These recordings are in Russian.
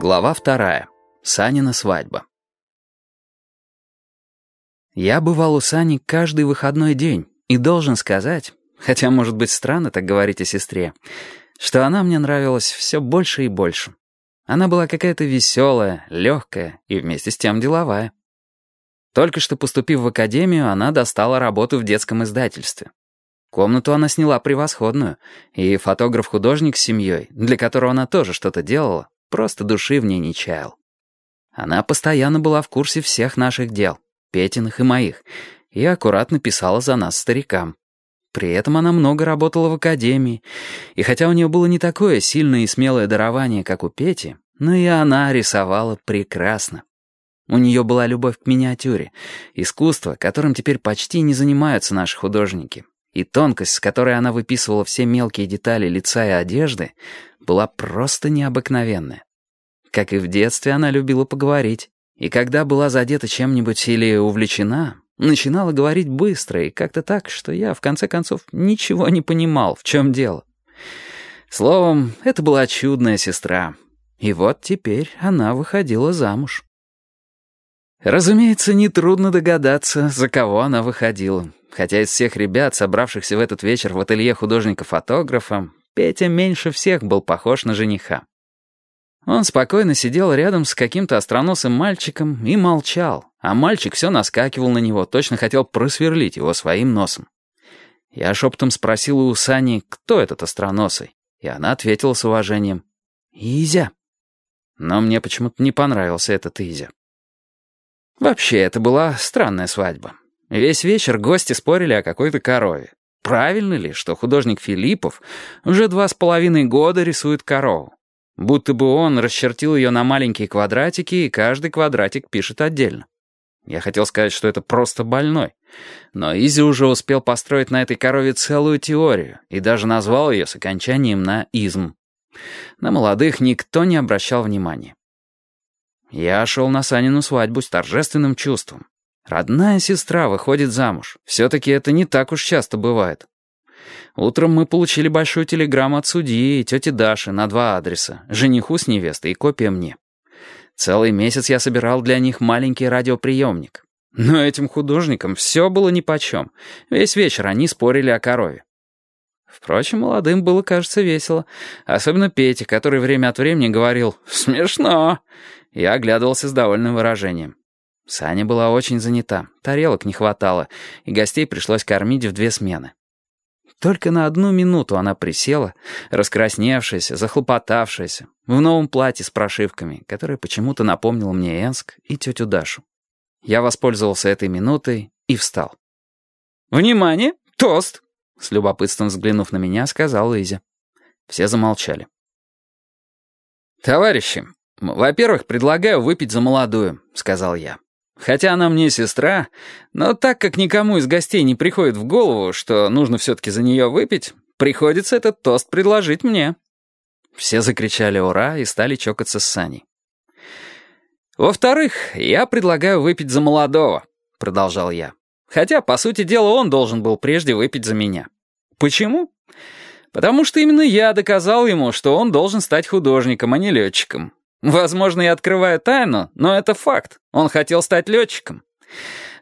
Глава вторая. Санина свадьба. Я бывал у Сани каждый выходной день и должен сказать, хотя, может быть, странно так говорить о сестре, что она мне нравилась все больше и больше. Она была какая-то веселая, легкая и вместе с тем деловая. Только что поступив в академию, она достала работу в детском издательстве. Комнату она сняла превосходную, и фотограф-художник с семьей, для которого она тоже что-то делала, Просто души в ней не чаял. Она постоянно была в курсе всех наших дел, Петиных и моих, и аккуратно писала за нас старикам. При этом она много работала в академии, и хотя у нее было не такое сильное и смелое дарование, как у Пети, но и она рисовала прекрасно. У нее была любовь к миниатюре, искусство, которым теперь почти не занимаются наши художники, и тонкость, с которой она выписывала все мелкие детали лица и одежды, была просто необыкновенная. Как и в детстве, она любила поговорить. И когда была задета чем-нибудь или увлечена, начинала говорить быстро и как-то так, что я, в конце концов, ничего не понимал, в чем дело. Словом, это была чудная сестра. И вот теперь она выходила замуж. Разумеется, нетрудно догадаться, за кого она выходила. Хотя из всех ребят, собравшихся в этот вечер в ателье художника-фотографа, Петя меньше всех был похож на жениха. Он спокойно сидел рядом с каким-то остроносым мальчиком и молчал, а мальчик все наскакивал на него, точно хотел просверлить его своим носом. Я шепотом спросил у Сани, кто этот остроносый, и она ответила с уважением. «Изя». Но мне почему-то не понравился этот Изя. Вообще, это была странная свадьба. Весь вечер гости спорили о какой-то корове. Правильно ли, что художник Филиппов уже два с половиной года рисует корову? Будто бы он расчертил ее на маленькие квадратики, и каждый квадратик пишет отдельно. Я хотел сказать, что это просто больной. Но Изи уже успел построить на этой корове целую теорию и даже назвал ее с окончанием на «изм». На молодых никто не обращал внимания. Я шел на Санину свадьбу с торжественным чувством. Родная сестра выходит замуж. Все-таки это не так уж часто бывает. Утром мы получили большую телеграмму от судьи и тети Даши на два адреса. Жениху с невестой и копия мне. Целый месяц я собирал для них маленький радиоприемник. Но этим художникам все было нипочем. Весь вечер они спорили о корове. Впрочем, молодым было, кажется, весело. Особенно Пете, который время от времени говорил «Смешно». Я оглядывался с довольным выражением. Саня была очень занята, тарелок не хватало, и гостей пришлось кормить в две смены. Только на одну минуту она присела, раскрасневшаяся, захлопотавшаяся, в новом платье с прошивками, которое почему-то напомнило мне Энск и тетю Дашу. Я воспользовался этой минутой и встал. «Внимание! Тост!» С любопытством взглянув на меня, сказал Изя. Все замолчали. «Товарищи, во-первых, предлагаю выпить за молодую», — сказал я. Хотя она мне сестра, но так как никому из гостей не приходит в голову, что нужно все-таки за нее выпить, приходится этот тост предложить мне». Все закричали «Ура!» и стали чокаться с Саней. «Во-вторых, я предлагаю выпить за молодого», — продолжал я. Хотя, по сути дела, он должен был прежде выпить за меня. Почему? Потому что именно я доказал ему, что он должен стать художником, а не летчиком. Возможно, я открываю тайну, но это факт. Он хотел стать летчиком.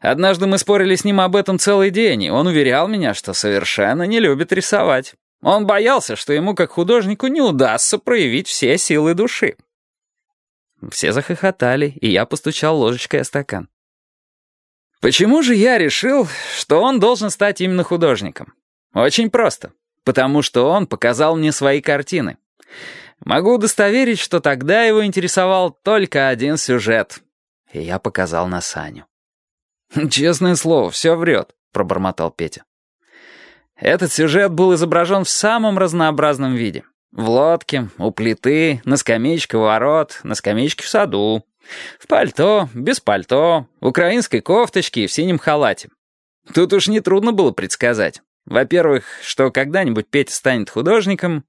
Однажды мы спорили с ним об этом целый день, и он уверял меня, что совершенно не любит рисовать. Он боялся, что ему как художнику не удастся проявить все силы души. Все захохотали, и я постучал ложечкой о стакан. Почему же я решил, что он должен стать именно художником? Очень просто. Потому что он показал мне свои картины. Могу удостоверить, что тогда его интересовал только один сюжет. И я показал на Саню. «Честное слово, все врет», — пробормотал Петя. Этот сюжет был изображен в самом разнообразном виде. В лодке, у плиты, на скамеечке ворот, на скамеечке в саду. В пальто, без пальто, в украинской кофточке и в синем халате. Тут уж нетрудно было предсказать. Во-первых, что когда-нибудь Петя станет художником,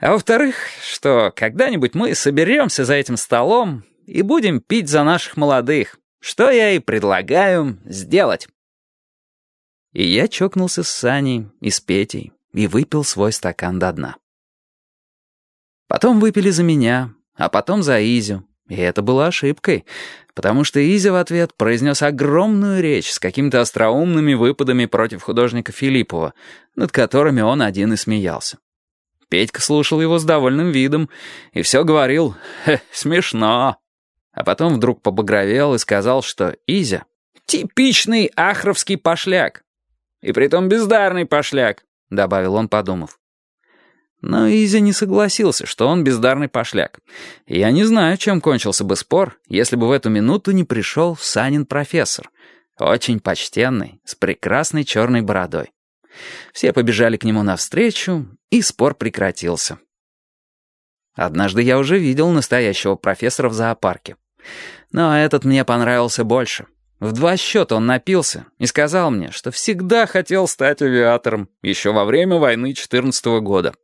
а во-вторых, что когда-нибудь мы соберемся за этим столом и будем пить за наших молодых, что я и предлагаю сделать. И я чокнулся с Саней и с Петей и выпил свой стакан до дна. Потом выпили за меня, а потом за Изю. И это было ошибкой, потому что Изя в ответ произнес огромную речь с какими-то остроумными выпадами против художника Филиппова, над которыми он один и смеялся. Петька слушал его с довольным видом и все говорил «Хе, смешно». А потом вдруг побагровел и сказал, что Изя — типичный ахровский пошляк. И притом бездарный пошляк, — добавил он, подумав. Но Изя не согласился, что он бездарный пошляк. Я не знаю, чем кончился бы спор, если бы в эту минуту не пришел Санин профессор, очень почтенный, с прекрасной черной бородой. Все побежали к нему навстречу, и спор прекратился. Однажды я уже видел настоящего профессора в зоопарке. Но этот мне понравился больше. В два счета он напился и сказал мне, что всегда хотел стать авиатором еще во время войны 14 -го года.